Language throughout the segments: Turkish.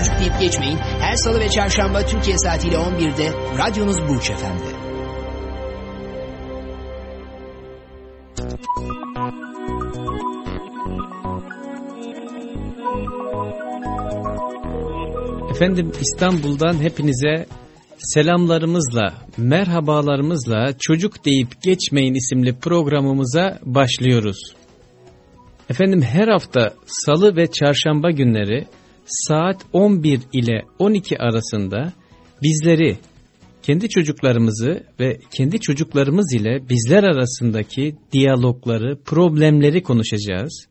Çocuk deyip geçmeyin. Her salı ve çarşamba Türkiye saatiyle 11'de radyonuz Burç Efendi. Efendim İstanbul'dan hepinize selamlarımızla, merhabalarımızla Çocuk Deyip Geçmeyin isimli programımıza başlıyoruz. Efendim her hafta salı ve çarşamba günleri saat 11 ile 12 arasında bizleri, kendi çocuklarımızı ve kendi çocuklarımız ile bizler arasındaki diyalogları, problemleri konuşacağız.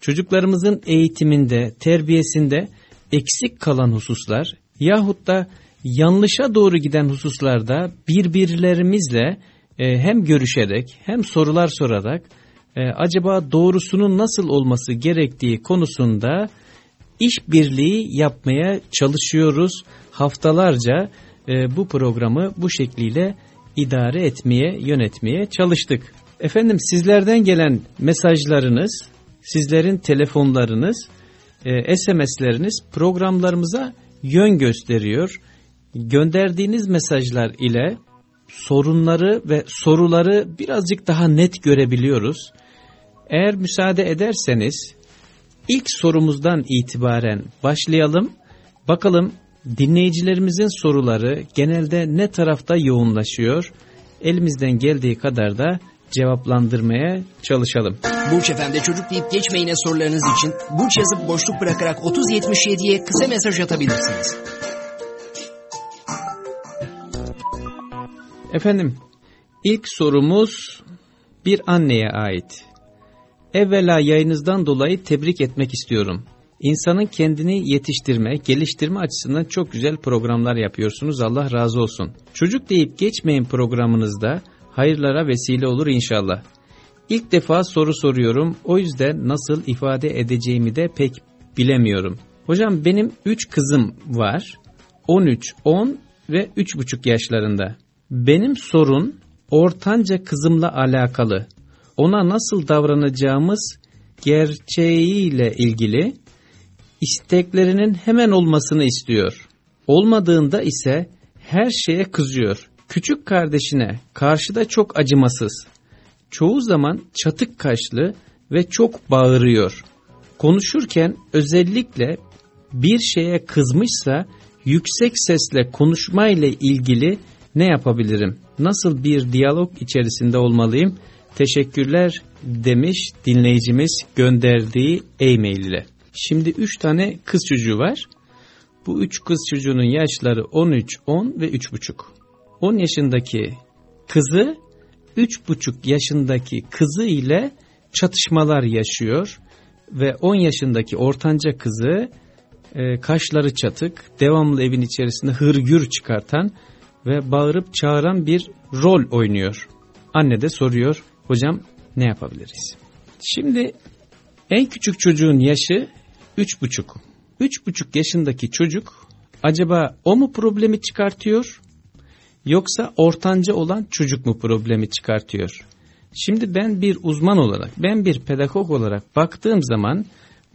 Çocuklarımızın eğitiminde, terbiyesinde eksik kalan hususlar yahut da yanlışa doğru giden hususlarda birbirlerimizle e, hem görüşerek hem sorular sorarak e, acaba doğrusunun nasıl olması gerektiği konusunda işbirliği yapmaya çalışıyoruz. Haftalarca e, bu programı bu şekliyle idare etmeye, yönetmeye çalıştık. Efendim sizlerden gelen mesajlarınız, sizlerin telefonlarınız, e, SMS'leriniz programlarımıza yön gösteriyor. Gönderdiğiniz mesajlar ile sorunları ve soruları birazcık daha net görebiliyoruz. Eğer müsaade ederseniz ilk sorumuzdan itibaren başlayalım. Bakalım dinleyicilerimizin soruları genelde ne tarafta yoğunlaşıyor? Elimizden geldiği kadar da cevaplandırmaya çalışalım. Burç Efendi çocuk deyip geçmeyine sorularınız için Burç yazıp boşluk bırakarak 3077'ye kısa mesaj atabilirsiniz. Efendim ilk sorumuz bir anneye ait. Evvela yayınızdan dolayı tebrik etmek istiyorum. İnsanın kendini yetiştirme, geliştirme açısından çok güzel programlar yapıyorsunuz. Allah razı olsun. Çocuk deyip geçmeyin programınızda hayırlara vesile olur inşallah. İlk defa soru soruyorum. O yüzden nasıl ifade edeceğimi de pek bilemiyorum. Hocam benim 3 kızım var. 13, 10 ve 3,5 yaşlarında. Benim sorun ortanca kızımla alakalı. Ona nasıl davranacağımız gerçeğiyle ilgili isteklerinin hemen olmasını istiyor. Olmadığında ise her şeye kızıyor. Küçük kardeşine karşıda çok acımasız. Çoğu zaman çatık kaşlı ve çok bağırıyor. Konuşurken özellikle bir şeye kızmışsa yüksek sesle konuşmayla ilgili ne yapabilirim? Nasıl bir diyalog içerisinde olmalıyım? Teşekkürler demiş dinleyicimiz gönderdiği e-mail ile. Şimdi 3 tane kız çocuğu var. Bu 3 kız çocuğunun yaşları 13, 10 ve 3,5. 10 yaşındaki kızı 3,5 yaşındaki kızı ile çatışmalar yaşıyor ve 10 yaşındaki ortanca kızı e, kaşları çatık, devamlı evin içerisinde hırgür çıkartan ve bağırıp çağıran bir rol oynuyor. Anne de soruyor, hocam ne yapabiliriz? Şimdi en küçük çocuğun yaşı 3,5. 3,5 yaşındaki çocuk acaba o mu problemi çıkartıyor yoksa ortanca olan çocuk mu problemi çıkartıyor? Şimdi ben bir uzman olarak, ben bir pedagog olarak baktığım zaman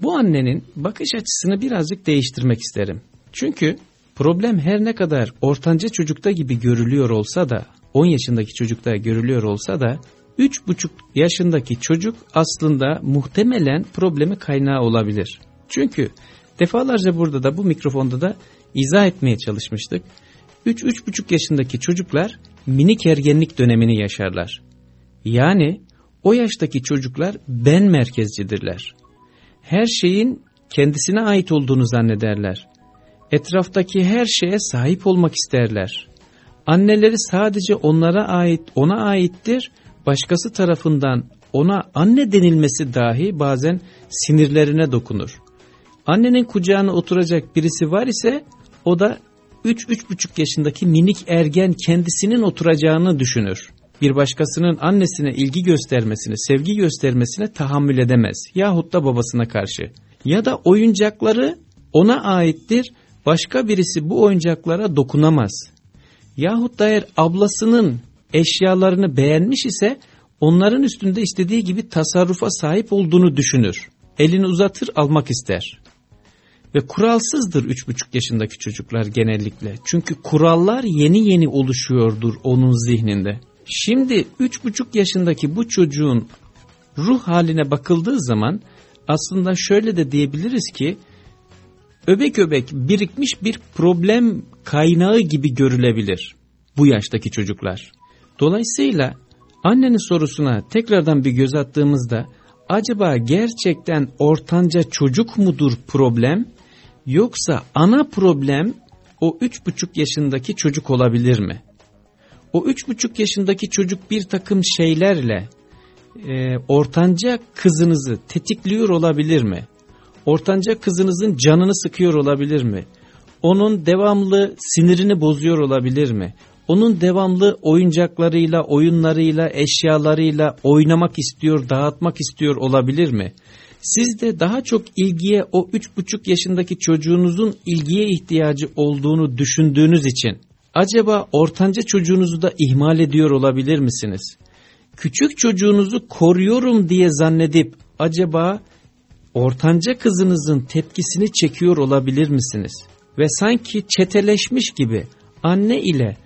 bu annenin bakış açısını birazcık değiştirmek isterim. Çünkü problem her ne kadar ortanca çocukta gibi görülüyor olsa da, 10 yaşındaki çocukta görülüyor olsa da 3,5 yaşındaki çocuk aslında muhtemelen problemi kaynağı olabilir. Çünkü defalarca burada da bu mikrofonda da izah etmeye çalışmıştık. 3-3,5 yaşındaki çocuklar minik ergenlik dönemini yaşarlar. Yani o yaştaki çocuklar ben merkezcidirler. Her şeyin kendisine ait olduğunu zannederler. Etraftaki her şeye sahip olmak isterler. Anneleri sadece onlara ait, ona aittir. Başkası tarafından ona anne denilmesi dahi bazen sinirlerine dokunur. Annenin kucağına oturacak birisi var ise o da 3-3,5 yaşındaki minik ergen kendisinin oturacağını düşünür. Bir başkasının annesine ilgi göstermesine, sevgi göstermesine tahammül edemez. Yahut da babasına karşı. Ya da oyuncakları ona aittir, başka birisi bu oyuncaklara dokunamaz. Yahut da eğer ablasının eşyalarını beğenmiş ise onların üstünde istediği gibi tasarrufa sahip olduğunu düşünür. Elini uzatır almak ister. Ve kuralsızdır üç buçuk yaşındaki çocuklar genellikle. Çünkü kurallar yeni yeni oluşuyordur onun zihninde. Şimdi üç buçuk yaşındaki bu çocuğun ruh haline bakıldığı zaman aslında şöyle de diyebiliriz ki öbek öbek birikmiş bir problem kaynağı gibi görülebilir bu yaştaki çocuklar. Dolayısıyla annenin sorusuna tekrardan bir göz attığımızda acaba gerçekten ortanca çocuk mudur problem yoksa ana problem o üç buçuk yaşındaki çocuk olabilir mi? O üç buçuk yaşındaki çocuk bir takım şeylerle e, ortanca kızınızı tetikliyor olabilir mi? Ortanca kızınızın canını sıkıyor olabilir mi? Onun devamlı sinirini bozuyor olabilir mi? Onun devamlı oyuncaklarıyla, oyunlarıyla, eşyalarıyla oynamak istiyor, dağıtmak istiyor olabilir mi? Siz de daha çok ilgiye o üç buçuk yaşındaki çocuğunuzun ilgiye ihtiyacı olduğunu düşündüğünüz için acaba ortanca çocuğunuzu da ihmal ediyor olabilir misiniz? Küçük çocuğunuzu koruyorum diye zannedip acaba ortanca kızınızın tepkisini çekiyor olabilir misiniz? Ve sanki çeteleşmiş gibi anne ile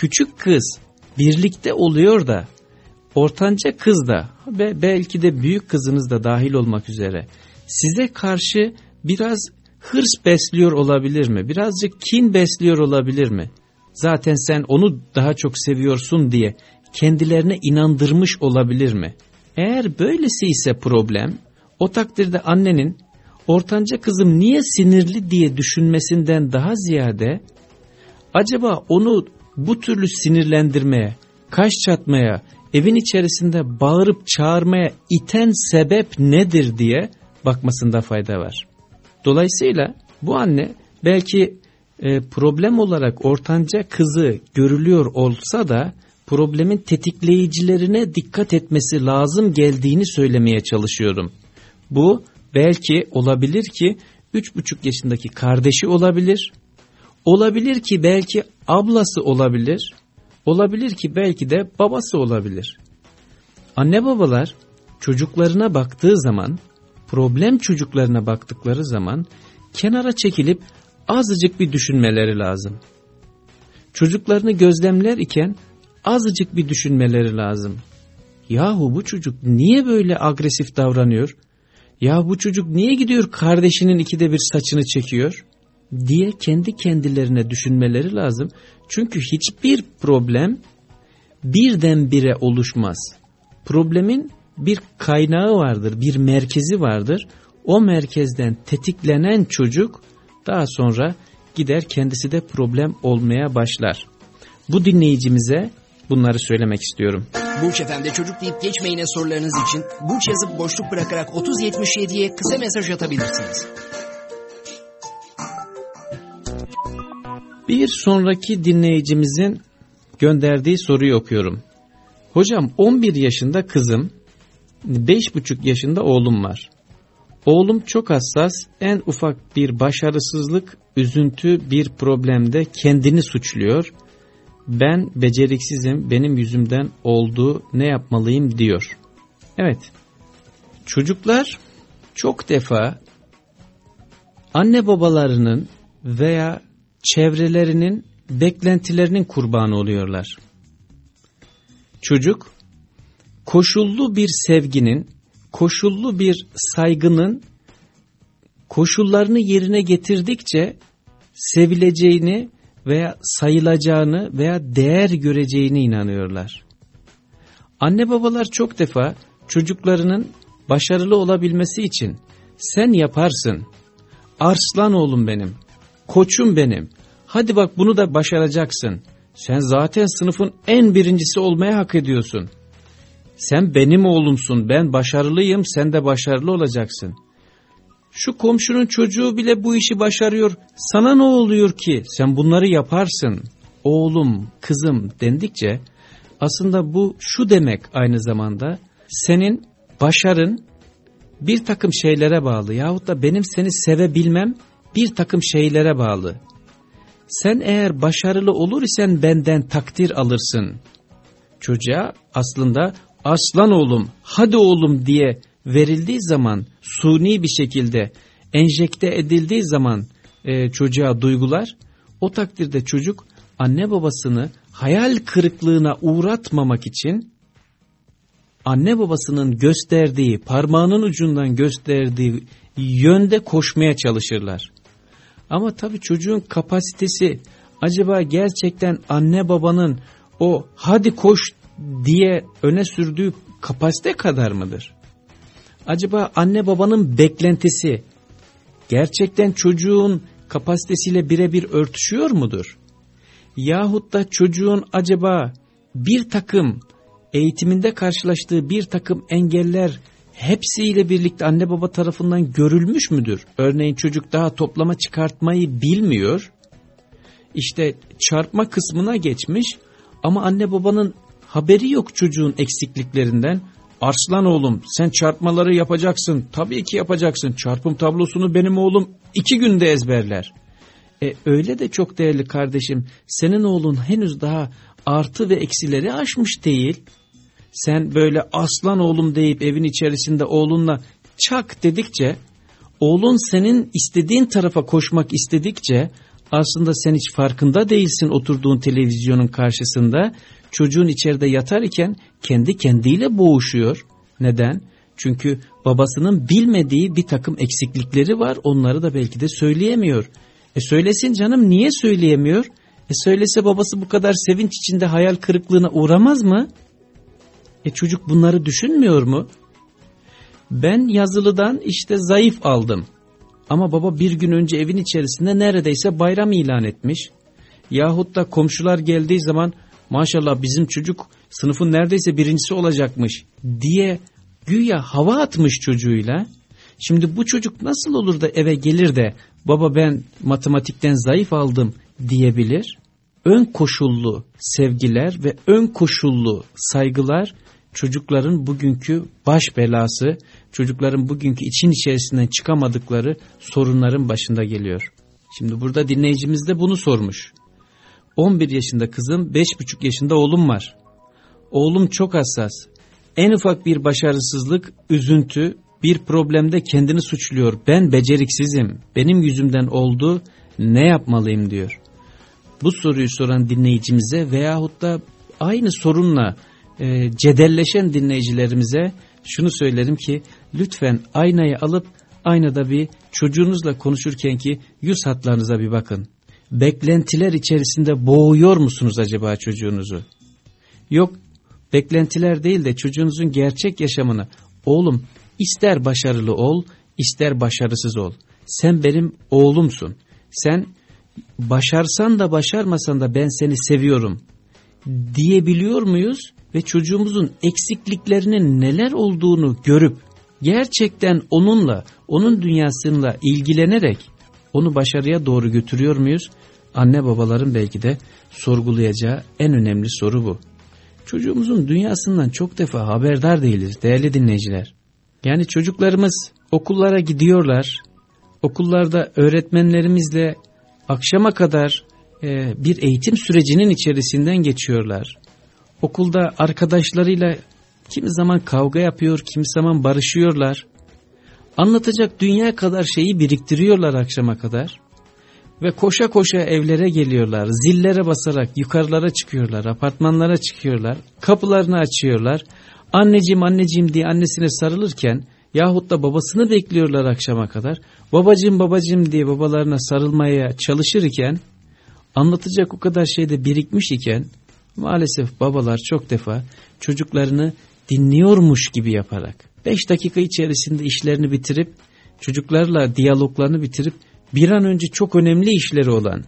küçük kız birlikte oluyor da ortanca kız da ve belki de büyük kızınız da dahil olmak üzere size karşı biraz hırs besliyor olabilir mi? Birazcık kin besliyor olabilir mi? Zaten sen onu daha çok seviyorsun diye kendilerine inandırmış olabilir mi? Eğer böylesi ise problem, o takdirde annenin ortanca kızım niye sinirli diye düşünmesinden daha ziyade acaba onu bu türlü sinirlendirmeye, kaş çatmaya, evin içerisinde bağırıp çağırmaya iten sebep nedir diye bakmasında fayda var. Dolayısıyla bu anne belki e, problem olarak ortanca kızı görülüyor olsa da problemin tetikleyicilerine dikkat etmesi lazım geldiğini söylemeye çalışıyorum. Bu belki olabilir ki 3,5 yaşındaki kardeşi olabilir, olabilir ki belki ablası olabilir, olabilir ki belki de babası olabilir. Anne babalar çocuklarına baktığı zaman, problem çocuklarına baktıkları zaman kenara çekilip azıcık bir düşünmeleri lazım. Çocuklarını gözlemler iken azıcık bir düşünmeleri lazım. Yahu bu çocuk niye böyle agresif davranıyor? Ya bu çocuk niye gidiyor kardeşinin ikide bir saçını çekiyor? Diye kendi kendilerine düşünmeleri lazım. Çünkü hiçbir problem birdenbire oluşmaz. Problemin bir kaynağı vardır, bir merkezi vardır. O merkezden tetiklenen çocuk daha sonra gider kendisi de problem olmaya başlar. Bu dinleyicimize bunları söylemek istiyorum. Burç Efendi çocuk deyip geçmeyine sorularınız için Burç yazıp boşluk bırakarak 3077'ye kısa mesaj atabilirsiniz. Bir sonraki dinleyicimizin gönderdiği soruyu okuyorum. Hocam 11 yaşında kızım, 5,5 yaşında oğlum var. Oğlum çok hassas, en ufak bir başarısızlık, üzüntü, bir problemde kendini suçluyor. Ben beceriksizim, benim yüzümden oldu, ne yapmalıyım diyor. Evet, çocuklar çok defa anne babalarının veya çevrelerinin beklentilerinin kurbanı oluyorlar. Çocuk koşullu bir sevginin, koşullu bir saygının koşullarını yerine getirdikçe sevileceğini veya sayılacağını veya değer göreceğine inanıyorlar. Anne babalar çok defa çocuklarının başarılı olabilmesi için sen yaparsın, arslan oğlum benim, koçum benim, hadi bak bunu da başaracaksın, sen zaten sınıfın en birincisi olmaya hak ediyorsun. Sen benim oğlumsun, ben başarılıyım, sen de başarılı olacaksın. Şu komşunun çocuğu bile bu işi başarıyor. Sana ne oluyor ki? Sen bunları yaparsın. Oğlum, kızım dendikçe aslında bu şu demek aynı zamanda senin başarın bir takım şeylere bağlı yahut da benim seni sevebilmem bir takım şeylere bağlı. Sen eğer başarılı olur isen benden takdir alırsın. Çocuğa aslında aslan oğlum, hadi oğlum diye verildiği zaman suni bir şekilde enjekte edildiği zaman e, çocuğa duygular o takdirde çocuk anne babasını hayal kırıklığına uğratmamak için anne babasının gösterdiği parmağının ucundan gösterdiği yönde koşmaya çalışırlar. Ama tabii çocuğun kapasitesi acaba gerçekten anne babanın o hadi koş diye öne sürdüğü kapasite kadar mıdır? Acaba anne babanın beklentisi gerçekten çocuğun kapasitesiyle birebir örtüşüyor mudur? Yahut da çocuğun acaba bir takım eğitiminde karşılaştığı bir takım engeller hepsiyle birlikte anne baba tarafından görülmüş müdür? Örneğin çocuk daha toplama çıkartmayı bilmiyor. İşte çarpma kısmına geçmiş ama anne babanın haberi yok çocuğun eksikliklerinden. Arslan oğlum sen çarpmaları yapacaksın. Tabii ki yapacaksın. Çarpım tablosunu benim oğlum iki günde ezberler. E öyle de çok değerli kardeşim. Senin oğlun henüz daha artı ve eksileri aşmış değil. Sen böyle aslan oğlum deyip evin içerisinde oğlunla çak dedikçe, oğlun senin istediğin tarafa koşmak istedikçe aslında sen hiç farkında değilsin oturduğun televizyonun karşısında. Çocuğun içeride yatar iken kendi kendiyle boğuşuyor. Neden? Çünkü babasının bilmediği bir takım eksiklikleri var onları da belki de söyleyemiyor. E söylesin canım niye söyleyemiyor? E söylese babası bu kadar sevinç içinde hayal kırıklığına uğramaz mı? E çocuk bunları düşünmüyor mu? Ben yazılıdan işte zayıf aldım. Ama baba bir gün önce evin içerisinde neredeyse bayram ilan etmiş. Yahut da komşular geldiği zaman maşallah bizim çocuk sınıfın neredeyse birincisi olacakmış diye güya hava atmış çocuğuyla. Şimdi bu çocuk nasıl olur da eve gelir de baba ben matematikten zayıf aldım diyebilir? Ön koşullu sevgiler ve ön koşullu saygılar çocukların bugünkü baş belası, çocukların bugünkü için içerisinden çıkamadıkları sorunların başında geliyor. Şimdi burada dinleyicimiz de bunu sormuş. 11 yaşında kızım, 5,5 yaşında oğlum var. Oğlum çok hassas. En ufak bir başarısızlık, üzüntü, bir problemde kendini suçluyor. Ben beceriksizim, benim yüzümden oldu, ne yapmalıyım diyor. Bu soruyu soran dinleyicimize veyahut da aynı sorunla e, cedelleşen dinleyicilerimize şunu söylerim ki lütfen aynayı alıp aynada bir çocuğunuzla konuşurken ki yüz hatlarınıza bir bakın. Beklentiler içerisinde boğuyor musunuz acaba çocuğunuzu? Yok beklentiler değil de çocuğunuzun gerçek yaşamını oğlum ister başarılı ol ister başarısız ol. Sen benim oğlumsun. Sen başarsan da başarmasan da ben seni seviyorum diyebiliyor muyuz? Ve çocuğumuzun eksikliklerinin neler olduğunu görüp gerçekten onunla, onun dünyasıyla ilgilenerek onu başarıya doğru götürüyor muyuz? Anne babaların belki de sorgulayacağı en önemli soru bu. Çocuğumuzun dünyasından çok defa haberdar değiliz değerli dinleyiciler. Yani çocuklarımız okullara gidiyorlar, okullarda öğretmenlerimizle akşama kadar e, bir eğitim sürecinin içerisinden geçiyorlar. Okulda arkadaşlarıyla kimi zaman kavga yapıyor, kimi zaman barışıyorlar. Anlatacak dünya kadar şeyi biriktiriyorlar akşama kadar. Ve koşa koşa evlere geliyorlar, zillere basarak yukarılara çıkıyorlar, apartmanlara çıkıyorlar, kapılarını açıyorlar. Anneciğim anneciğim diye annesine sarılırken yahut da babasını bekliyorlar akşama kadar. Babacığım babacığım diye babalarına sarılmaya çalışırken anlatacak o kadar şey de birikmiş iken Maalesef babalar çok defa çocuklarını dinliyormuş gibi yaparak 5 dakika içerisinde işlerini bitirip çocuklarla diyaloglarını bitirip bir an önce çok önemli işleri olan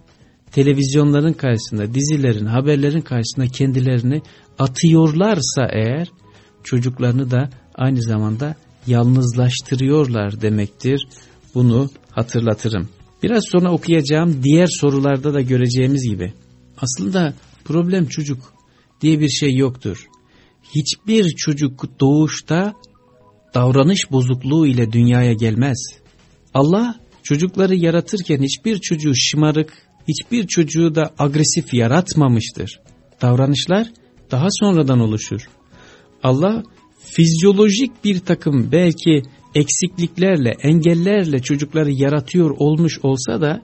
televizyonların karşısında, dizilerin, haberlerin karşısında kendilerini atıyorlarsa eğer çocuklarını da aynı zamanda yalnızlaştırıyorlar demektir. bunu hatırlatırım. Biraz sonra okuyacağım diğer sorularda da göreceğimiz gibi. Aslında problem çocuk diye bir şey yoktur. Hiçbir çocuk doğuşta davranış bozukluğu ile dünyaya gelmez. Allah çocukları yaratırken hiçbir çocuğu şımarık, hiçbir çocuğu da agresif yaratmamıştır. Davranışlar daha sonradan oluşur. Allah fizyolojik bir takım belki eksikliklerle, engellerle çocukları yaratıyor olmuş olsa da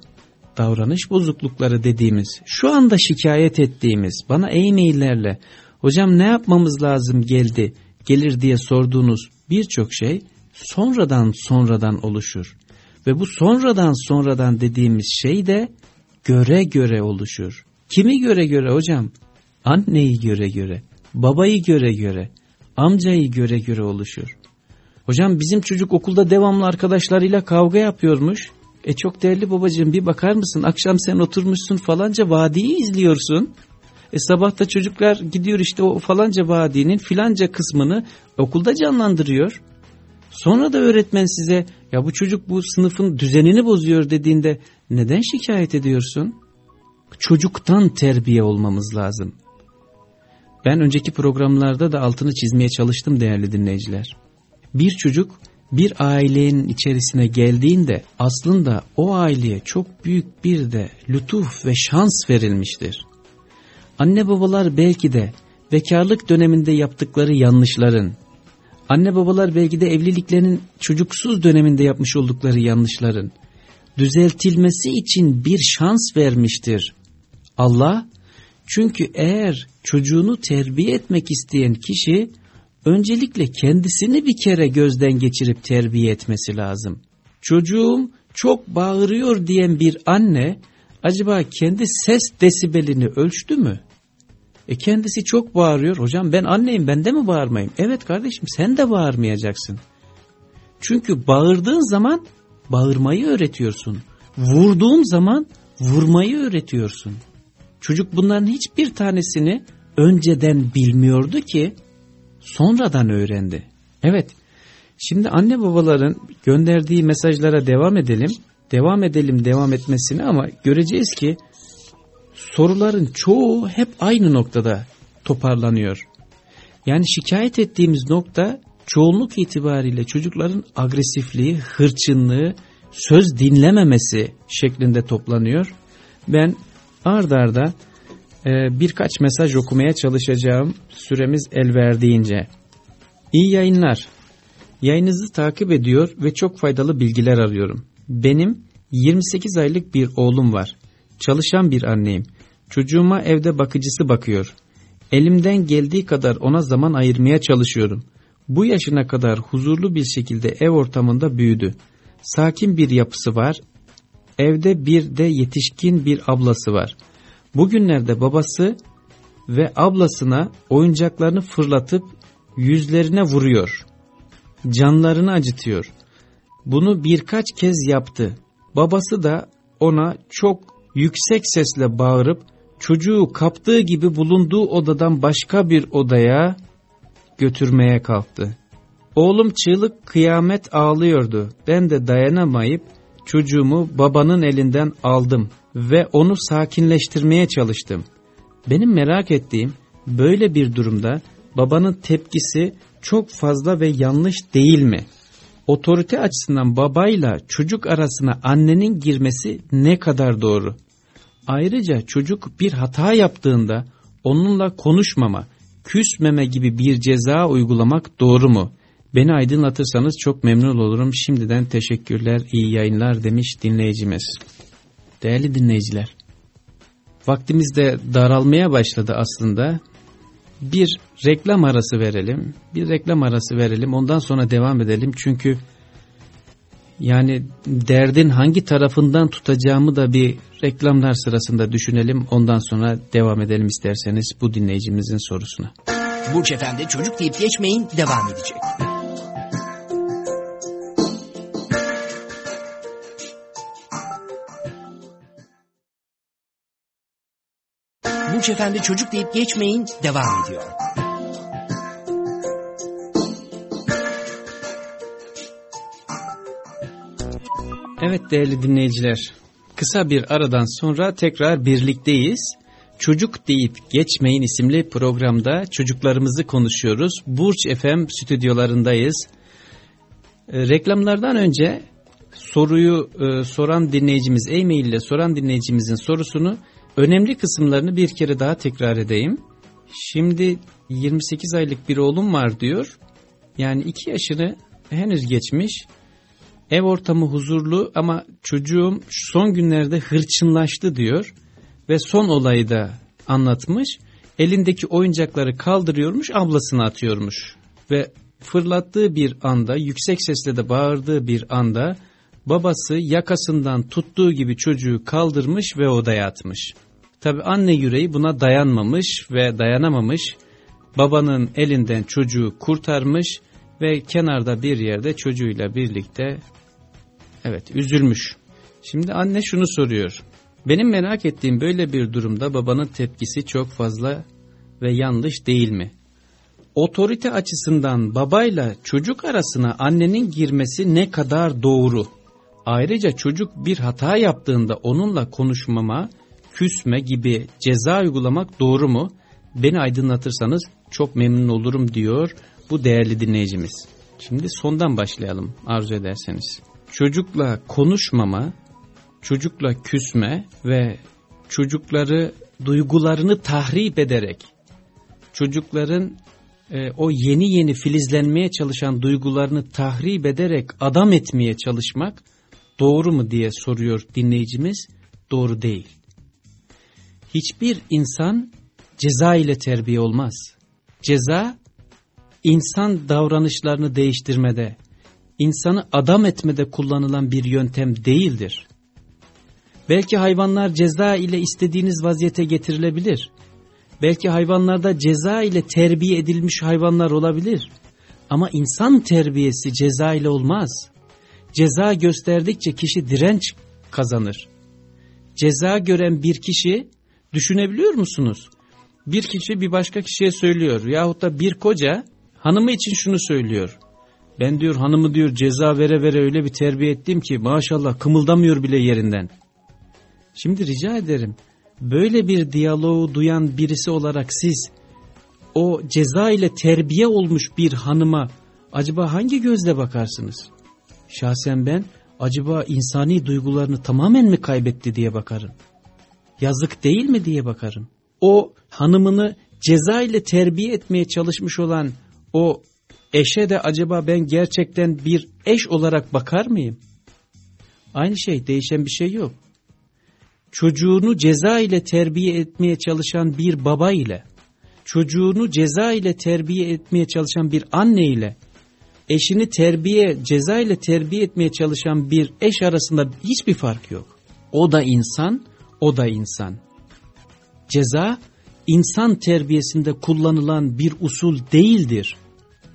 davranış bozuklukları dediğimiz, şu anda şikayet ettiğimiz, bana e-maillerle hocam ne yapmamız lazım geldi, gelir diye sorduğunuz birçok şey sonradan sonradan oluşur. Ve bu sonradan sonradan dediğimiz şey de göre göre oluşur. Kimi göre göre hocam? Anneyi göre göre, babayı göre göre, amcayı göre göre oluşur. Hocam bizim çocuk okulda devamlı arkadaşlarıyla kavga yapıyormuş. E çok değerli babacığım bir bakar mısın akşam sen oturmuşsun falanca vadiyi izliyorsun. E sabah da çocuklar gidiyor işte o falanca vadinin filanca kısmını okulda canlandırıyor. Sonra da öğretmen size ya bu çocuk bu sınıfın düzenini bozuyor dediğinde neden şikayet ediyorsun? Çocuktan terbiye olmamız lazım. Ben önceki programlarda da altını çizmeye çalıştım değerli dinleyiciler. Bir çocuk bir ailenin içerisine geldiğinde aslında o aileye çok büyük bir de lütuf ve şans verilmiştir. Anne babalar belki de bekarlık döneminde yaptıkları yanlışların, anne babalar belki de evliliklerinin çocuksuz döneminde yapmış oldukları yanlışların düzeltilmesi için bir şans vermiştir. Allah çünkü eğer çocuğunu terbiye etmek isteyen kişi öncelikle kendisini bir kere gözden geçirip terbiye etmesi lazım. Çocuğum çok bağırıyor diyen bir anne acaba kendi ses desibelini ölçtü mü? E kendisi çok bağırıyor. Hocam ben anneyim ben de mi bağırmayayım? Evet kardeşim sen de bağırmayacaksın. Çünkü bağırdığın zaman bağırmayı öğretiyorsun. Vurduğun zaman vurmayı öğretiyorsun. Çocuk bunların hiçbir tanesini önceden bilmiyordu ki sonradan öğrendi. Evet şimdi anne babaların gönderdiği mesajlara devam edelim. Devam edelim devam etmesini ama göreceğiz ki soruların çoğu hep aynı noktada toparlanıyor. Yani şikayet ettiğimiz nokta çoğunluk itibariyle çocukların agresifliği, hırçınlığı, söz dinlememesi şeklinde toplanıyor. Ben ard arda e, birkaç mesaj okumaya çalışacağım süremiz el verdiğince. İyi yayınlar. Yayınınızı takip ediyor ve çok faydalı bilgiler arıyorum. Benim 28 aylık bir oğlum var. Çalışan bir anneyim. Çocuğuma evde bakıcısı bakıyor. Elimden geldiği kadar ona zaman ayırmaya çalışıyorum. Bu yaşına kadar huzurlu bir şekilde ev ortamında büyüdü. Sakin bir yapısı var. Evde bir de yetişkin bir ablası var. Bugünlerde babası ve ablasına oyuncaklarını fırlatıp yüzlerine vuruyor. Canlarını acıtıyor. Bunu birkaç kez yaptı. Babası da ona çok yüksek sesle bağırıp çocuğu kaptığı gibi bulunduğu odadan başka bir odaya götürmeye kalktı. Oğlum çığlık kıyamet ağlıyordu. Ben de dayanamayıp çocuğumu babanın elinden aldım ve onu sakinleştirmeye çalıştım. Benim merak ettiğim böyle bir durumda babanın tepkisi çok fazla ve yanlış değil mi? Otorite açısından babayla çocuk arasına annenin girmesi ne kadar doğru? Ayrıca çocuk bir hata yaptığında onunla konuşmama, küsmeme gibi bir ceza uygulamak doğru mu? Beni aydınlatırsanız çok memnun olurum. Şimdiden teşekkürler, iyi yayınlar demiş dinleyicimiz. Değerli dinleyiciler, vaktimiz de daralmaya başladı aslında. Bir reklam arası verelim, bir reklam arası verelim, ondan sonra devam edelim. Çünkü yani derdin hangi tarafından tutacağımı da bir reklamlar sırasında düşünelim. Ondan sonra devam edelim isterseniz bu dinleyicimizin sorusuna. Burç Efendi çocuk deyip geçmeyin devam edecek. Burç Efendi çocuk deyip geçmeyin devam ediyor. Evet değerli dinleyiciler, kısa bir aradan sonra tekrar birlikteyiz. Çocuk deyip geçmeyin isimli programda çocuklarımızı konuşuyoruz. Burç FM stüdyolarındayız. E, reklamlardan önce soruyu e, soran dinleyicimiz, e-mail ile soran dinleyicimizin sorusunu önemli kısımlarını bir kere daha tekrar edeyim. Şimdi 28 aylık bir oğlum var diyor. Yani 2 yaşını henüz geçmiş. Ev ortamı huzurlu ama çocuğum son günlerde hırçınlaştı diyor. Ve son olayı da anlatmış. Elindeki oyuncakları kaldırıyormuş ablasına atıyormuş. Ve fırlattığı bir anda yüksek sesle de bağırdığı bir anda babası yakasından tuttuğu gibi çocuğu kaldırmış ve odaya atmış. Tabi anne yüreği buna dayanmamış ve dayanamamış. Babanın elinden çocuğu kurtarmış ve kenarda bir yerde çocuğuyla birlikte evet üzülmüş. Şimdi anne şunu soruyor. Benim merak ettiğim böyle bir durumda babanın tepkisi çok fazla ve yanlış değil mi? Otorite açısından babayla çocuk arasına annenin girmesi ne kadar doğru? Ayrıca çocuk bir hata yaptığında onunla konuşmama, küsme gibi ceza uygulamak doğru mu? Beni aydınlatırsanız çok memnun olurum diyor bu değerli dinleyicimiz. Şimdi sondan başlayalım arzu ederseniz. Çocukla konuşmama, çocukla küsme ve çocukları duygularını tahrip ederek çocukların e, o yeni yeni filizlenmeye çalışan duygularını tahrip ederek adam etmeye çalışmak doğru mu diye soruyor dinleyicimiz. Doğru değil. Hiçbir insan ceza ile terbiye olmaz. Ceza insan davranışlarını değiştirmede, insanı adam etmede kullanılan bir yöntem değildir. Belki hayvanlar ceza ile istediğiniz vaziyete getirilebilir. Belki hayvanlarda ceza ile terbiye edilmiş hayvanlar olabilir. Ama insan terbiyesi ceza ile olmaz. Ceza gösterdikçe kişi direnç kazanır. Ceza gören bir kişi düşünebiliyor musunuz? Bir kişi bir başka kişiye söylüyor yahut da bir koca hanımı için şunu söylüyor. Ben diyor hanımı diyor ceza vere vere öyle bir terbiye ettim ki maşallah kımıldamıyor bile yerinden. Şimdi rica ederim böyle bir diyaloğu duyan birisi olarak siz o ceza ile terbiye olmuş bir hanıma acaba hangi gözle bakarsınız? Şahsen ben acaba insani duygularını tamamen mi kaybetti diye bakarım. Yazık değil mi diye bakarım. O hanımını ceza ile terbiye etmeye çalışmış olan o eşe de acaba ben gerçekten bir eş olarak bakar mıyım? Aynı şey değişen bir şey yok. Çocuğunu ceza ile terbiye etmeye çalışan bir baba ile, çocuğunu ceza ile terbiye etmeye çalışan bir anne ile, eşini terbiye, ceza ile terbiye etmeye çalışan bir eş arasında hiçbir fark yok. O da insan, o da insan. Ceza, insan terbiyesinde kullanılan bir usul değildir.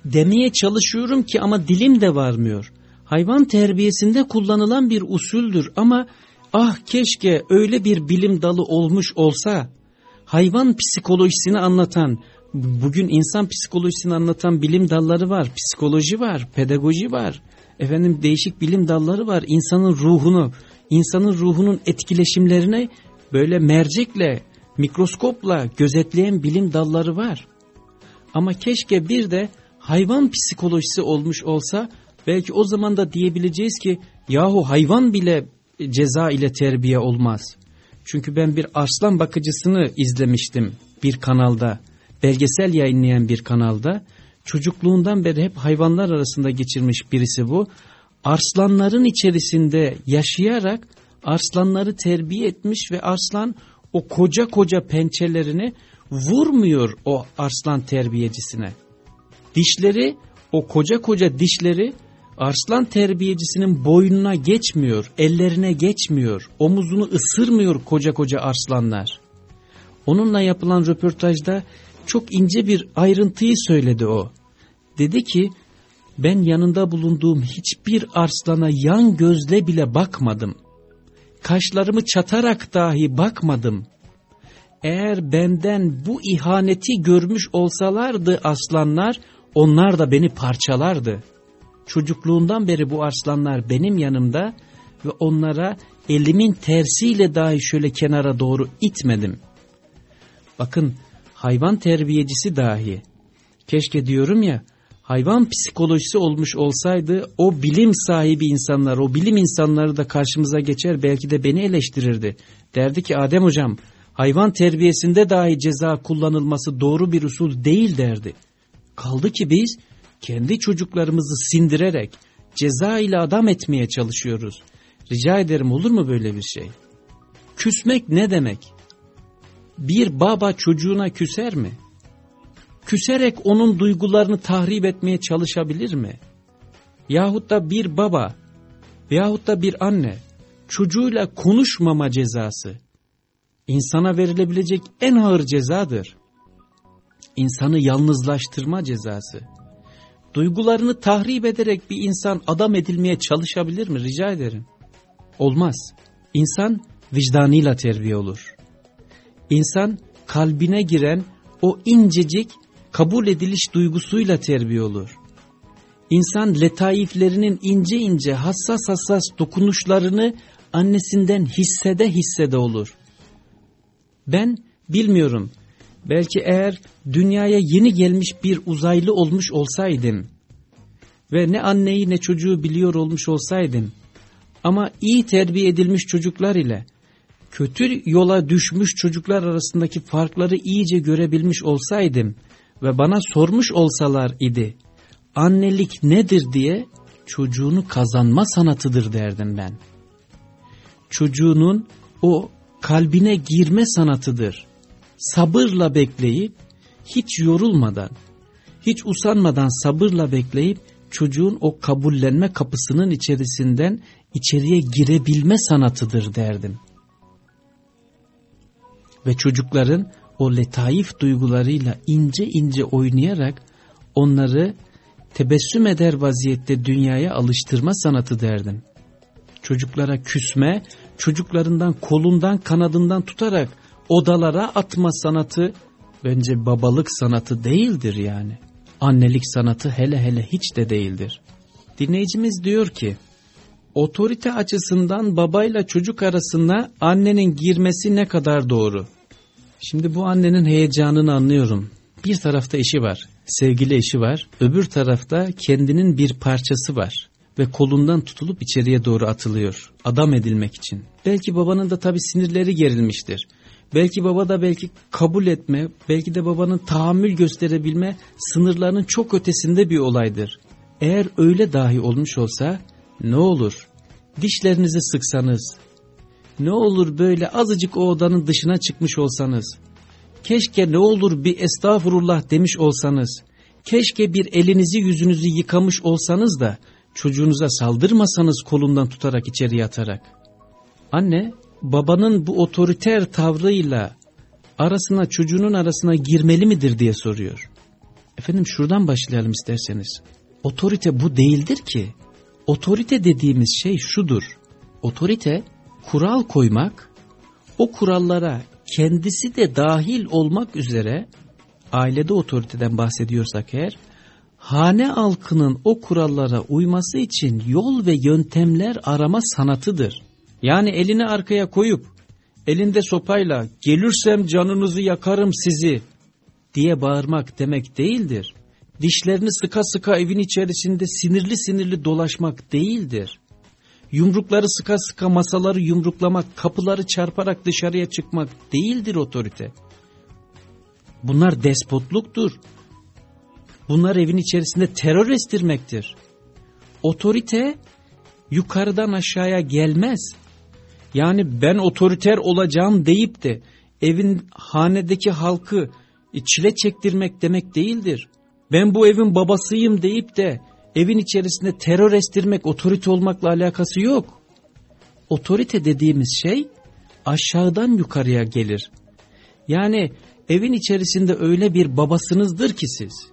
Demeye çalışıyorum ki ama dilim de varmıyor. Hayvan terbiyesinde kullanılan bir usuldür ama ah keşke öyle bir bilim dalı olmuş olsa, hayvan psikolojisini anlatan, bugün insan psikolojisini anlatan bilim dalları var, psikoloji var, pedagoji var, efendim değişik bilim dalları var, insanın ruhunu, insanın ruhunun etkileşimlerine böyle mercekle, mikroskopla gözetleyen bilim dalları var. Ama keşke bir de hayvan psikolojisi olmuş olsa belki o zaman da diyebileceğiz ki yahu hayvan bile ceza ile terbiye olmaz. Çünkü ben bir arslan bakıcısını izlemiştim bir kanalda, belgesel yayınlayan bir kanalda. Çocukluğundan beri hep hayvanlar arasında geçirmiş birisi bu. Arslanların içerisinde yaşayarak arslanları terbiye etmiş ve arslan o koca koca pençelerini vurmuyor o arslan terbiyecisine. Dişleri, o koca koca dişleri arslan terbiyecisinin boynuna geçmiyor, ellerine geçmiyor, omuzunu ısırmıyor koca koca arslanlar. Onunla yapılan röportajda çok ince bir ayrıntıyı söyledi o. Dedi ki ben yanında bulunduğum hiçbir arslana yan gözle bile bakmadım. Kaşlarımı çatarak dahi bakmadım. Eğer benden bu ihaneti görmüş olsalardı aslanlar, onlar da beni parçalardı. Çocukluğundan beri bu arslanlar benim yanımda ve onlara elimin tersiyle dahi şöyle kenara doğru itmedim. Bakın hayvan terbiyecisi dahi keşke diyorum ya hayvan psikolojisi olmuş olsaydı o bilim sahibi insanlar, o bilim insanları da karşımıza geçer belki de beni eleştirirdi. Derdi ki Adem hocam hayvan terbiyesinde dahi ceza kullanılması doğru bir usul değil derdi. Kaldı ki biz kendi çocuklarımızı sindirerek ceza ile adam etmeye çalışıyoruz. Rica ederim olur mu böyle bir şey? Küsmek ne demek? Bir baba çocuğuna küser mi? küserek onun duygularını tahrip etmeye çalışabilir mi? Yahut da bir baba veyahut da bir anne çocuğuyla konuşmama cezası insana verilebilecek en ağır cezadır. İnsanı yalnızlaştırma cezası. Duygularını tahrip ederek bir insan adam edilmeye çalışabilir mi? Rica ederim. Olmaz. İnsan vicdanıyla terbiye olur. İnsan kalbine giren o incecik kabul ediliş duygusuyla terbiye olur. İnsan letaiflerinin ince ince hassas hassas dokunuşlarını annesinden hissede hissede olur. Ben bilmiyorum belki eğer dünyaya yeni gelmiş bir uzaylı olmuş olsaydım ve ne anneyi ne çocuğu biliyor olmuş olsaydım ama iyi terbiye edilmiş çocuklar ile kötü yola düşmüş çocuklar arasındaki farkları iyice görebilmiş olsaydım ve bana sormuş olsalar idi annelik nedir diye çocuğunu kazanma sanatıdır derdim ben. Çocuğunun o kalbine girme sanatıdır. Sabırla bekleyip hiç yorulmadan, hiç usanmadan sabırla bekleyip çocuğun o kabullenme kapısının içerisinden içeriye girebilme sanatıdır derdim. Ve çocukların o letaif duygularıyla ince ince oynayarak onları tebessüm eder vaziyette dünyaya alıştırma sanatı derdim. Çocuklara küsme, çocuklarından kolundan kanadından tutarak odalara atma sanatı bence babalık sanatı değildir yani. Annelik sanatı hele hele hiç de değildir. Dinleyicimiz diyor ki, otorite açısından babayla çocuk arasında annenin girmesi ne kadar doğru? Şimdi bu annenin heyecanını anlıyorum. Bir tarafta eşi var, sevgili eşi var. Öbür tarafta kendinin bir parçası var ve kolundan tutulup içeriye doğru atılıyor. Adam edilmek için. Belki babanın da tabii sinirleri gerilmiştir. Belki baba da belki kabul etme, belki de babanın tahammül gösterebilme sınırlarının çok ötesinde bir olaydır. Eğer öyle dahi olmuş olsa ne olur? Dişlerinizi sıksanız, ne olur böyle azıcık o odanın dışına çıkmış olsanız, keşke ne olur bir estağfurullah demiş olsanız, keşke bir elinizi yüzünüzü yıkamış olsanız da çocuğunuza saldırmasanız kolundan tutarak içeri yatarak. Anne babanın bu otoriter tavrıyla arasına çocuğunun arasına girmeli midir diye soruyor. Efendim şuradan başlayalım isterseniz. Otorite bu değildir ki. Otorite dediğimiz şey şudur. Otorite kural koymak, o kurallara kendisi de dahil olmak üzere ailede otoriteden bahsediyorsak eğer, hane halkının o kurallara uyması için yol ve yöntemler arama sanatıdır. Yani elini arkaya koyup elinde sopayla gelirsem canınızı yakarım sizi diye bağırmak demek değildir. Dişlerini sıka sıka evin içerisinde sinirli sinirli dolaşmak değildir. Yumrukları sıka sıka masaları yumruklamak, kapıları çarparak dışarıya çıkmak değildir otorite. Bunlar despotluktur. Bunlar evin içerisinde terör estirmektir. Otorite yukarıdan aşağıya gelmez. Yani ben otoriter olacağım deyip de evin hanedeki halkı çile çektirmek demek değildir. Ben bu evin babasıyım deyip de evin içerisinde terör estirmek otorite olmakla alakası yok. Otorite dediğimiz şey aşağıdan yukarıya gelir. Yani evin içerisinde öyle bir babasınızdır ki siz.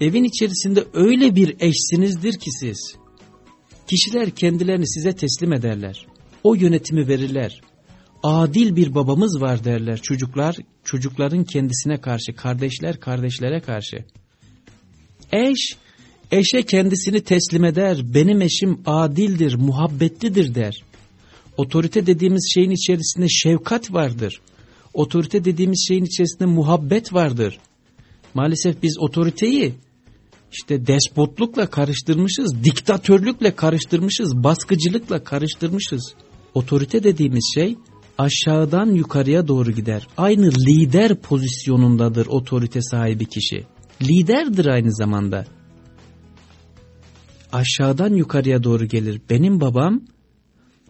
Evin içerisinde öyle bir eşsinizdir ki siz. Kişiler kendilerini size teslim ederler. O yönetimi verirler. Adil bir babamız var derler çocuklar, çocukların kendisine karşı, kardeşler kardeşlere karşı. Eş Eşe kendisini teslim eder, benim eşim adildir, muhabbetlidir der. Otorite dediğimiz şeyin içerisinde şefkat vardır. Otorite dediğimiz şeyin içerisinde muhabbet vardır. Maalesef biz otoriteyi işte despotlukla karıştırmışız, diktatörlükle karıştırmışız, baskıcılıkla karıştırmışız. Otorite dediğimiz şey aşağıdan yukarıya doğru gider. Aynı lider pozisyonundadır otorite sahibi kişi. Liderdir aynı zamanda. Aşağıdan yukarıya doğru gelir. Benim babam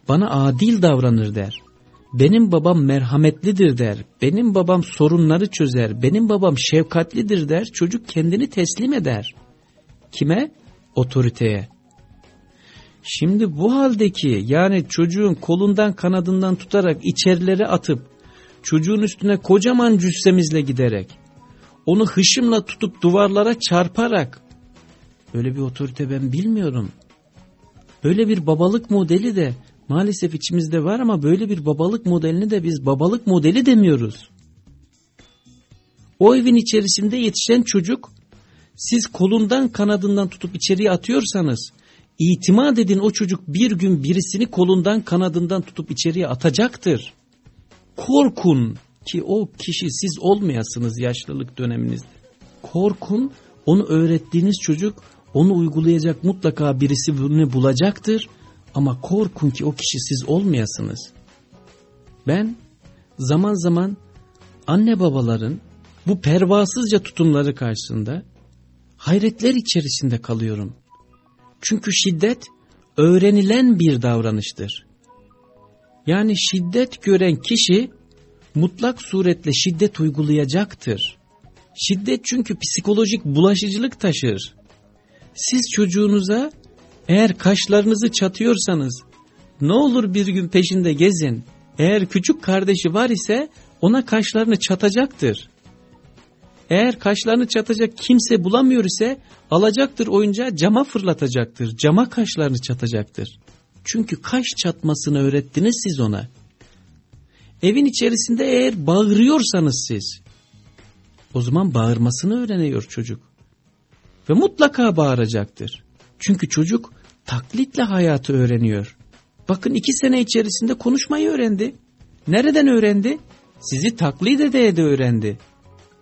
bana adil davranır der. Benim babam merhametlidir der. Benim babam sorunları çözer. Benim babam şefkatlidir der. Çocuk kendini teslim eder. Kime? Otoriteye. Şimdi bu haldeki yani çocuğun kolundan kanadından tutarak içerilere atıp çocuğun üstüne kocaman cüssemizle giderek onu hışımla tutup duvarlara çarparak böyle bir otorite ben bilmiyorum. Böyle bir babalık modeli de maalesef içimizde var ama böyle bir babalık modelini de biz babalık modeli demiyoruz. O evin içerisinde yetişen çocuk siz kolundan kanadından tutup içeriye atıyorsanız itimat edin o çocuk bir gün birisini kolundan kanadından tutup içeriye atacaktır. Korkun ki o kişi siz olmayasınız yaşlılık döneminizde. Korkun onu öğrettiğiniz çocuk onu uygulayacak mutlaka birisi bunu bulacaktır. Ama korkun ki o kişi siz olmayasınız. Ben zaman zaman anne babaların bu pervasızca tutumları karşısında hayretler içerisinde kalıyorum. Çünkü şiddet öğrenilen bir davranıştır. Yani şiddet gören kişi mutlak suretle şiddet uygulayacaktır. Şiddet çünkü psikolojik bulaşıcılık taşır. Siz çocuğunuza eğer kaşlarınızı çatıyorsanız ne olur bir gün peşinde gezin. Eğer küçük kardeşi var ise ona kaşlarını çatacaktır. Eğer kaşlarını çatacak kimse bulamıyor ise alacaktır oyuncağı cama fırlatacaktır. Cama kaşlarını çatacaktır. Çünkü kaş çatmasını öğrettiniz siz ona. Evin içerisinde eğer bağırıyorsanız siz o zaman bağırmasını öğreniyor çocuk. Ve mutlaka bağıracaktır. Çünkü çocuk taklitle hayatı öğreniyor. Bakın iki sene içerisinde konuşmayı öğrendi. Nereden öğrendi? Sizi taklit ede de öğrendi.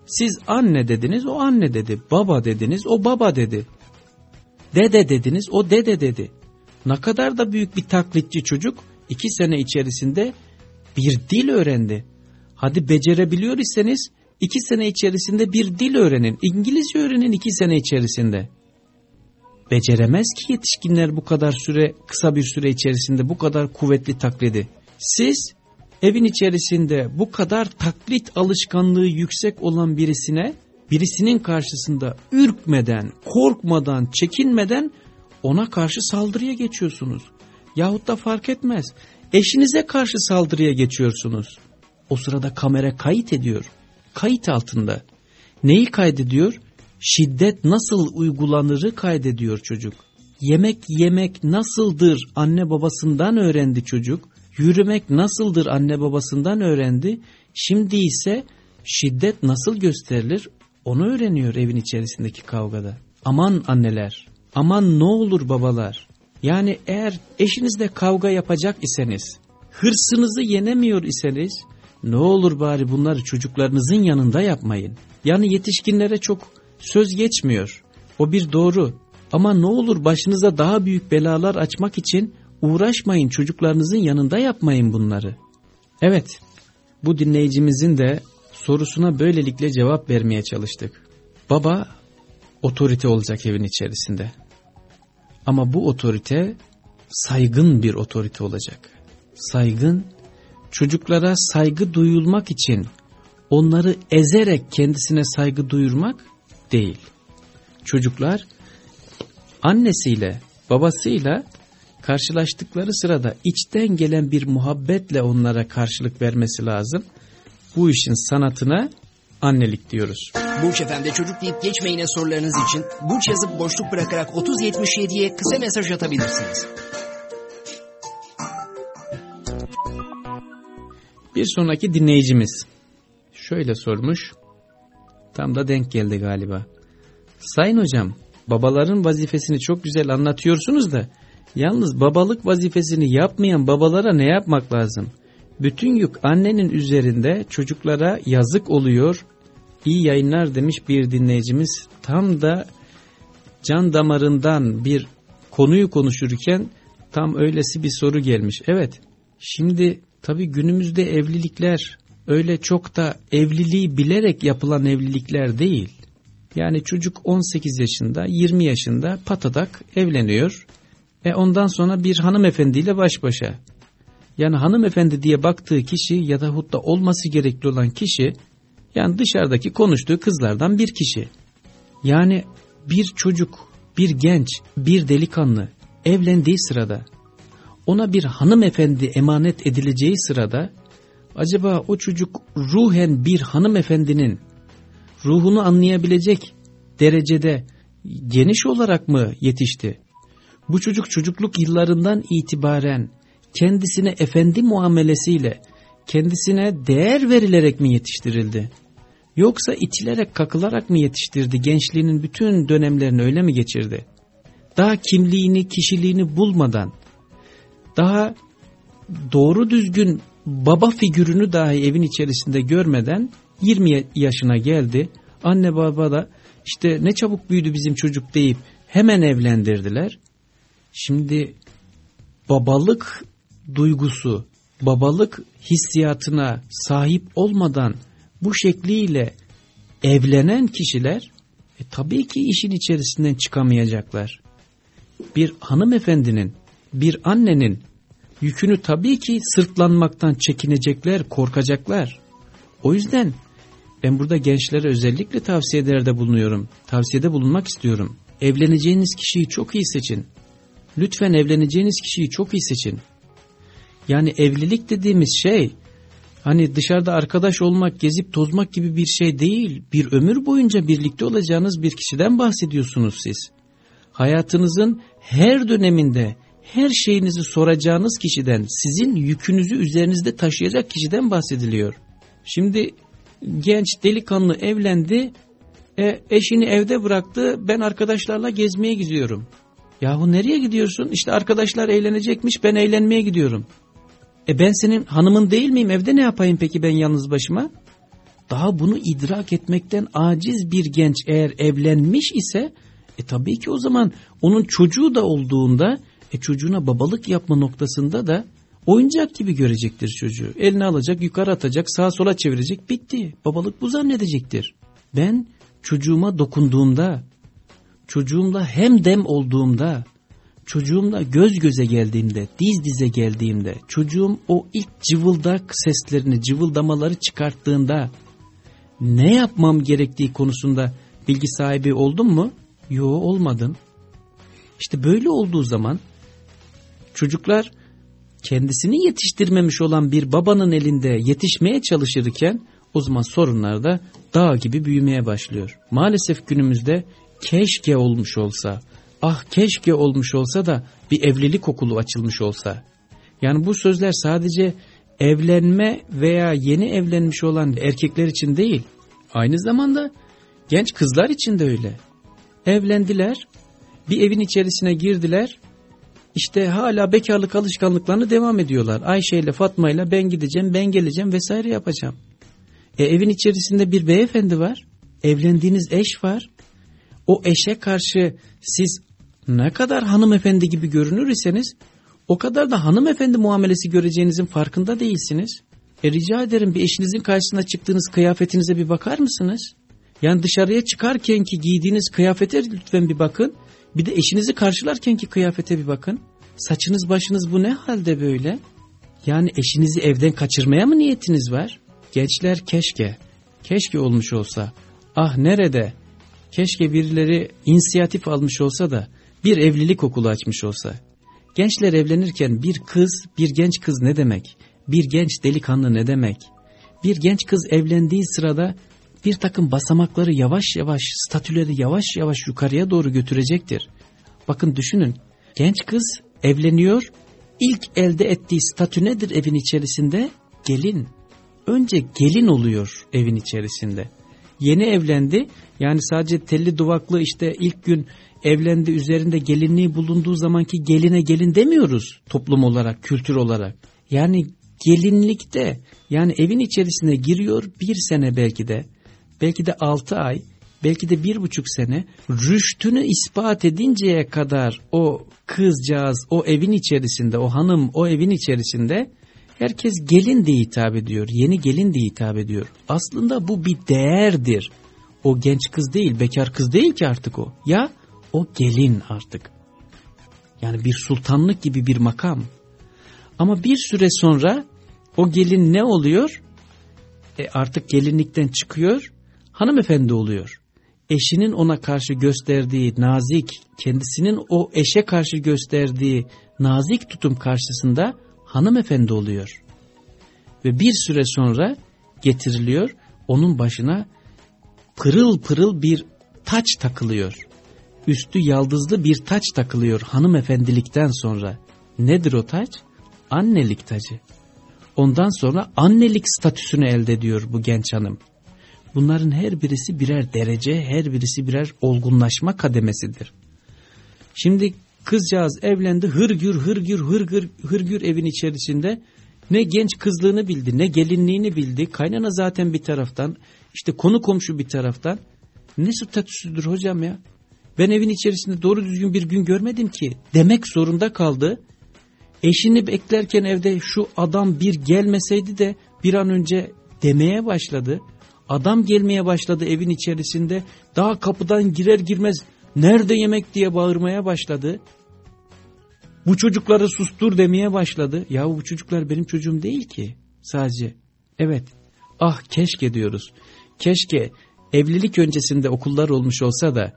Siz anne dediniz o anne dedi. Baba dediniz o baba dedi. Dede dediniz o dede dedi. Ne kadar da büyük bir taklitçi çocuk iki sene içerisinde bir dil öğrendi. Hadi becerebiliyor iseniz iki sene içerisinde bir dil öğrenin. İngilizce öğrenin iki sene içerisinde. Beceremez ki yetişkinler bu kadar süre kısa bir süre içerisinde bu kadar kuvvetli taklidi. Siz evin içerisinde bu kadar taklit alışkanlığı yüksek olan birisine birisinin karşısında ürkmeden, korkmadan, çekinmeden ona karşı saldırıya geçiyorsunuz. Yahut da fark etmez. Eşinize karşı saldırıya geçiyorsunuz. O sırada kamera kayıt ediyor. Kayıt altında. Neyi kaydediyor? Şiddet nasıl uygulanırı kaydediyor çocuk. Yemek yemek nasıldır anne babasından öğrendi çocuk. Yürümek nasıldır anne babasından öğrendi. Şimdi ise şiddet nasıl gösterilir onu öğreniyor evin içerisindeki kavgada. Aman anneler, aman ne olur babalar. Yani eğer eşinizle kavga yapacak iseniz, hırsınızı yenemiyor iseniz, ne olur bari bunları çocuklarınızın yanında yapmayın. Yani yetişkinlere çok söz geçmiyor. O bir doğru. Ama ne olur başınıza daha büyük belalar açmak için uğraşmayın çocuklarınızın yanında yapmayın bunları. Evet bu dinleyicimizin de sorusuna böylelikle cevap vermeye çalıştık. Baba otorite olacak evin içerisinde. Ama bu otorite saygın bir otorite olacak. Saygın çocuklara saygı duyulmak için onları ezerek kendisine saygı duyurmak değil. Çocuklar annesiyle babasıyla karşılaştıkları sırada içten gelen bir muhabbetle onlara karşılık vermesi lazım. Bu işin sanatına annelik diyoruz. Burç Efendi çocuk deyip geçmeyine sorularınız için Burç yazıp boşluk bırakarak 3077'ye kısa mesaj atabilirsiniz. Bir sonraki dinleyicimiz şöyle sormuş. Tam da denk geldi galiba. Sayın hocam babaların vazifesini çok güzel anlatıyorsunuz da yalnız babalık vazifesini yapmayan babalara ne yapmak lazım? Bütün yük annenin üzerinde çocuklara yazık oluyor. İyi yayınlar demiş bir dinleyicimiz. Tam da can damarından bir konuyu konuşurken tam öylesi bir soru gelmiş. Evet şimdi tabi günümüzde evlilikler öyle çok da evliliği bilerek yapılan evlilikler değil. Yani çocuk 18 yaşında 20 yaşında patadak evleniyor. E ondan sonra bir hanımefendiyle baş başa. Yani hanımefendi diye baktığı kişi ya da hutta olması gerekli olan kişi yani dışarıdaki konuştuğu kızlardan bir kişi. Yani bir çocuk, bir genç, bir delikanlı evlendiği sırada ona bir hanımefendi emanet edileceği sırada acaba o çocuk ruhen bir hanımefendinin ruhunu anlayabilecek derecede geniş olarak mı yetişti? Bu çocuk çocukluk yıllarından itibaren kendisine efendi muamelesiyle, kendisine değer verilerek mi yetiştirildi? Yoksa itilerek kakılarak mı yetiştirdi, gençliğinin bütün dönemlerini öyle mi geçirdi? Daha kimliğini, kişiliğini bulmadan, daha doğru düzgün baba figürünü dahi evin içerisinde görmeden 20 yaşına geldi. Anne baba da işte ne çabuk büyüdü bizim çocuk deyip hemen evlendirdiler. Şimdi babalık duygusu, babalık hissiyatına sahip olmadan bu şekliyle evlenen kişiler e, tabii ki işin içerisinden çıkamayacaklar. Bir hanımefendinin, bir annenin yükünü tabii ki sırtlanmaktan çekinecekler, korkacaklar. O yüzden ben burada gençlere özellikle tavsiyelerde bulunuyorum. Tavsiyede bulunmak istiyorum. Evleneceğiniz kişiyi çok iyi seçin. Lütfen evleneceğiniz kişiyi çok iyi seçin. Yani evlilik dediğimiz şey hani dışarıda arkadaş olmak, gezip tozmak gibi bir şey değil. Bir ömür boyunca birlikte olacağınız bir kişiden bahsediyorsunuz siz. Hayatınızın her döneminde her şeyinizi soracağınız kişiden, sizin yükünüzü üzerinizde taşıyacak kişiden bahsediliyor. Şimdi genç delikanlı evlendi, e, eşini evde bıraktı, ben arkadaşlarla gezmeye gidiyorum. Yahu nereye gidiyorsun? İşte arkadaşlar eğlenecekmiş, ben eğlenmeye gidiyorum. E ben senin hanımın değil miyim? Evde ne yapayım peki ben yalnız başıma? Daha bunu idrak etmekten aciz bir genç eğer evlenmiş ise e tabii ki o zaman onun çocuğu da olduğunda e çocuğuna babalık yapma noktasında da oyuncak gibi görecektir çocuğu. Elini alacak, yukarı atacak, sağa sola çevirecek, bitti. Babalık bu zannedecektir. Ben çocuğuma dokunduğumda, çocuğumla hem dem olduğumda, çocuğumla göz göze geldiğimde, diz dize geldiğimde, çocuğum o ilk cıvıldak seslerini, cıvıldamaları çıkarttığında ne yapmam gerektiği konusunda bilgi sahibi oldum mu? Yo olmadım. İşte böyle olduğu zaman çocuklar kendisini yetiştirmemiş olan bir babanın elinde yetişmeye çalışırken o zaman sorunlar da dağ gibi büyümeye başlıyor. Maalesef günümüzde keşke olmuş olsa, ah keşke olmuş olsa da bir evlilik okulu açılmış olsa. Yani bu sözler sadece evlenme veya yeni evlenmiş olan erkekler için değil, aynı zamanda genç kızlar için de öyle. Evlendiler, bir evin içerisine girdiler, işte hala bekarlık alışkanlıklarını devam ediyorlar. Ayşe ile Fatma ile ben gideceğim, ben geleceğim vesaire yapacağım. E, evin içerisinde bir beyefendi var, evlendiğiniz eş var. O eşe karşı siz ne kadar hanımefendi gibi görünür iseniz o kadar da hanımefendi muamelesi göreceğinizin farkında değilsiniz. E rica ederim bir eşinizin karşısına çıktığınız kıyafetinize bir bakar mısınız? Yani dışarıya çıkarken ki giydiğiniz kıyafete lütfen bir bakın. Bir de eşinizi karşılarken ki kıyafete bir bakın. Saçınız başınız bu ne halde böyle? Yani eşinizi evden kaçırmaya mı niyetiniz var? Gençler keşke, keşke olmuş olsa. Ah nerede? Keşke birileri inisiyatif almış olsa da bir evlilik okulu açmış olsa. Gençler evlenirken bir kız, bir genç kız ne demek? Bir genç delikanlı ne demek? Bir genç kız evlendiği sırada bir takım basamakları yavaş yavaş, statüleri yavaş yavaş yukarıya doğru götürecektir. Bakın düşünün, genç kız evleniyor, ilk elde ettiği statü nedir evin içerisinde? Gelin. Önce gelin oluyor evin içerisinde. Yeni evlendi, yani sadece telli duvaklı işte ilk gün evlendi üzerinde gelinliği bulunduğu zamanki geline gelin demiyoruz toplum olarak, kültür olarak. Yani gelinlikte yani evin içerisine giriyor bir sene belki de, belki de altı ay, belki de bir buçuk sene rüştünü ispat edinceye kadar o kızcağız o evin içerisinde, o hanım o evin içerisinde herkes gelin diye hitap ediyor, yeni gelin diye hitap ediyor. Aslında bu bir değerdir. O genç kız değil, bekar kız değil ki artık o. Ya o gelin artık. Yani bir sultanlık gibi bir makam. Ama bir süre sonra o gelin ne oluyor? E artık gelinlikten çıkıyor, hanımefendi oluyor. Eşinin ona karşı gösterdiği nazik, kendisinin o eşe karşı gösterdiği nazik tutum karşısında hanımefendi oluyor. Ve bir süre sonra getiriliyor, onun başına pırıl pırıl bir taç takılıyor. Üstü yaldızlı bir taç takılıyor hanımefendilikten sonra. Nedir o taç? Annelik tacı. Ondan sonra annelik statüsünü elde ediyor bu genç hanım. Bunların her birisi birer derece, her birisi birer olgunlaşma kademesidir. Şimdi kızcağız evlendi hırgür hırgür hırgür hırgür evin içerisinde ne genç kızlığını bildi ne gelinliğini bildi. Kaynana zaten bir taraftan işte konu komşu bir taraftan. Ne statüsüdür hocam ya? Ben evin içerisinde doğru düzgün bir gün görmedim ki demek zorunda kaldı. Eşini beklerken evde şu adam bir gelmeseydi de bir an önce demeye başladı. Adam gelmeye başladı evin içerisinde. Daha kapıdan girer girmez nerede yemek diye bağırmaya başladı. Bu çocukları sustur demeye başladı. Ya bu çocuklar benim çocuğum değil ki sadece. Evet ah keşke diyoruz. Keşke evlilik öncesinde okullar olmuş olsa da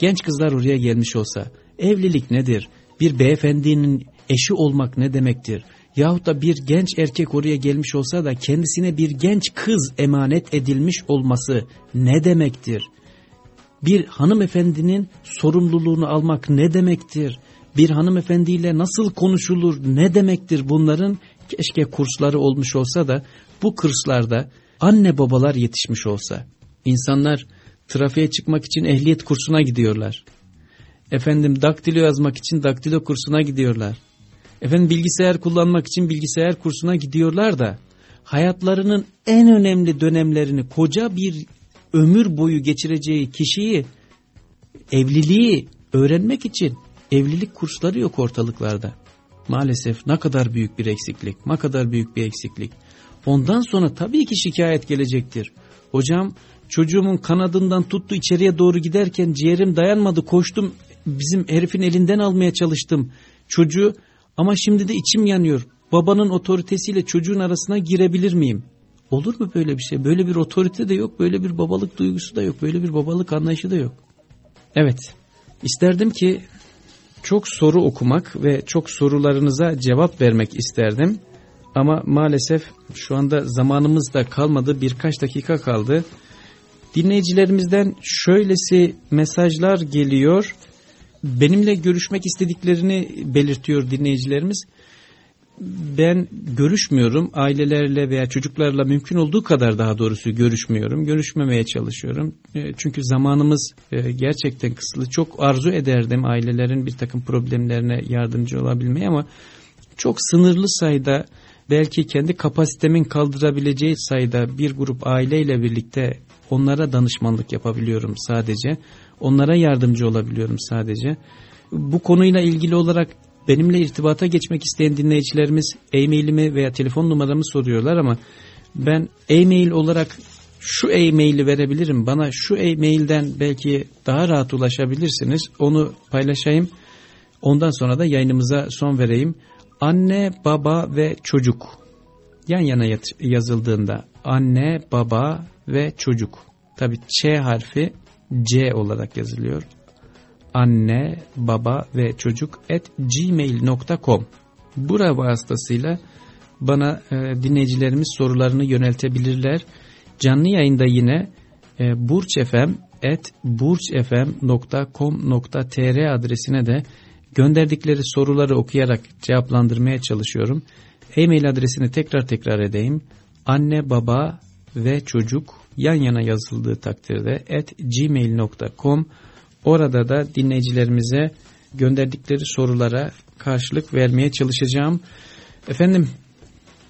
genç kızlar oraya gelmiş olsa. Evlilik nedir? Bir beyefendinin eşi olmak ne demektir? Yahut da bir genç erkek oraya gelmiş olsa da kendisine bir genç kız emanet edilmiş olması ne demektir? Bir hanımefendinin sorumluluğunu almak ne demektir? Bir hanımefendiyle nasıl konuşulur ne demektir bunların keşke kursları olmuş olsa da bu kurslarda anne babalar yetişmiş olsa. İnsanlar trafiğe çıkmak için ehliyet kursuna gidiyorlar. Efendim daktilo yazmak için daktilo kursuna gidiyorlar. Efendim bilgisayar kullanmak için bilgisayar kursuna gidiyorlar da hayatlarının en önemli dönemlerini koca bir ömür boyu geçireceği kişiyi evliliği öğrenmek için evlilik kursları yok ortalıklarda. Maalesef ne kadar büyük bir eksiklik, ne kadar büyük bir eksiklik. Ondan sonra tabii ki şikayet gelecektir. Hocam çocuğumun kanadından tuttu içeriye doğru giderken ciğerim dayanmadı koştum bizim herifin elinden almaya çalıştım. Çocuğu ama şimdi de içim yanıyor. Babanın otoritesiyle çocuğun arasına girebilir miyim? Olur mu böyle bir şey? Böyle bir otorite de yok, böyle bir babalık duygusu da yok, böyle bir babalık anlayışı da yok. Evet, isterdim ki çok soru okumak ve çok sorularınıza cevap vermek isterdim. Ama maalesef şu anda zamanımız da kalmadı, birkaç dakika kaldı. Dinleyicilerimizden şöylesi mesajlar geliyor benimle görüşmek istediklerini belirtiyor dinleyicilerimiz. Ben görüşmüyorum ailelerle veya çocuklarla mümkün olduğu kadar daha doğrusu görüşmüyorum. Görüşmemeye çalışıyorum. E, çünkü zamanımız e, gerçekten kısıtlı. Çok arzu ederdim ailelerin bir takım problemlerine yardımcı olabilmeyi ama çok sınırlı sayıda belki kendi kapasitemin kaldırabileceği sayıda bir grup aileyle birlikte onlara danışmanlık yapabiliyorum sadece. Onlara yardımcı olabiliyorum sadece. Bu konuyla ilgili olarak benimle irtibata geçmek isteyen dinleyicilerimiz e-mailimi veya telefon numaramı soruyorlar ama ben e-mail olarak şu e-maili verebilirim. Bana şu e-mailden belki daha rahat ulaşabilirsiniz. Onu paylaşayım. Ondan sonra da yayınımıza son vereyim. Anne, baba ve çocuk. Yan yana yazıldığında anne, baba ve çocuk. Tabi Ç harfi C olarak yazılıyor. Anne, baba ve çocuk at gmail.com Bura vasıtasıyla bana e, dinleyicilerimiz sorularını yöneltebilirler. Canlı yayında yine e, burçfm.com.tr adresine de gönderdikleri soruları okuyarak cevaplandırmaya çalışıyorum. E-mail adresini tekrar tekrar edeyim. Anne, baba ve çocuk yan yana yazıldığı takdirde at gmail.com Orada da dinleyicilerimize gönderdikleri sorulara karşılık vermeye çalışacağım. Efendim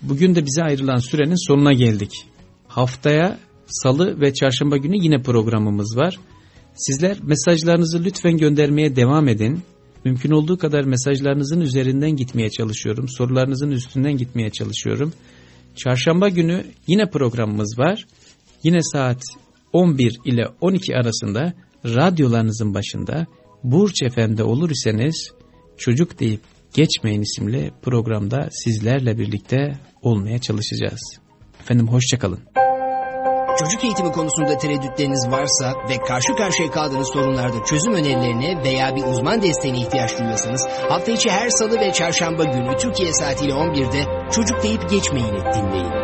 bugün de bize ayrılan sürenin sonuna geldik. Haftaya salı ve çarşamba günü yine programımız var. Sizler mesajlarınızı lütfen göndermeye devam edin. Mümkün olduğu kadar mesajlarınızın üzerinden gitmeye çalışıyorum. Sorularınızın üstünden gitmeye çalışıyorum. Çarşamba günü yine programımız var. Yine saat 11 ile 12 arasında radyolarınızın başında Burç Efendi olur iseniz çocuk deyip geçmeyin isimli programda sizlerle birlikte olmaya çalışacağız. Efendim hoşçakalın. Çocuk eğitimi konusunda tereddütleriniz varsa ve karşı karşıya kaldığınız sorunlarda çözüm önerilerine veya bir uzman desteğine ihtiyaç duyuyorsanız hafta içi her salı ve çarşamba günü Türkiye saatiyle 11'de Çocuk deyip geçmeyin dinleyin.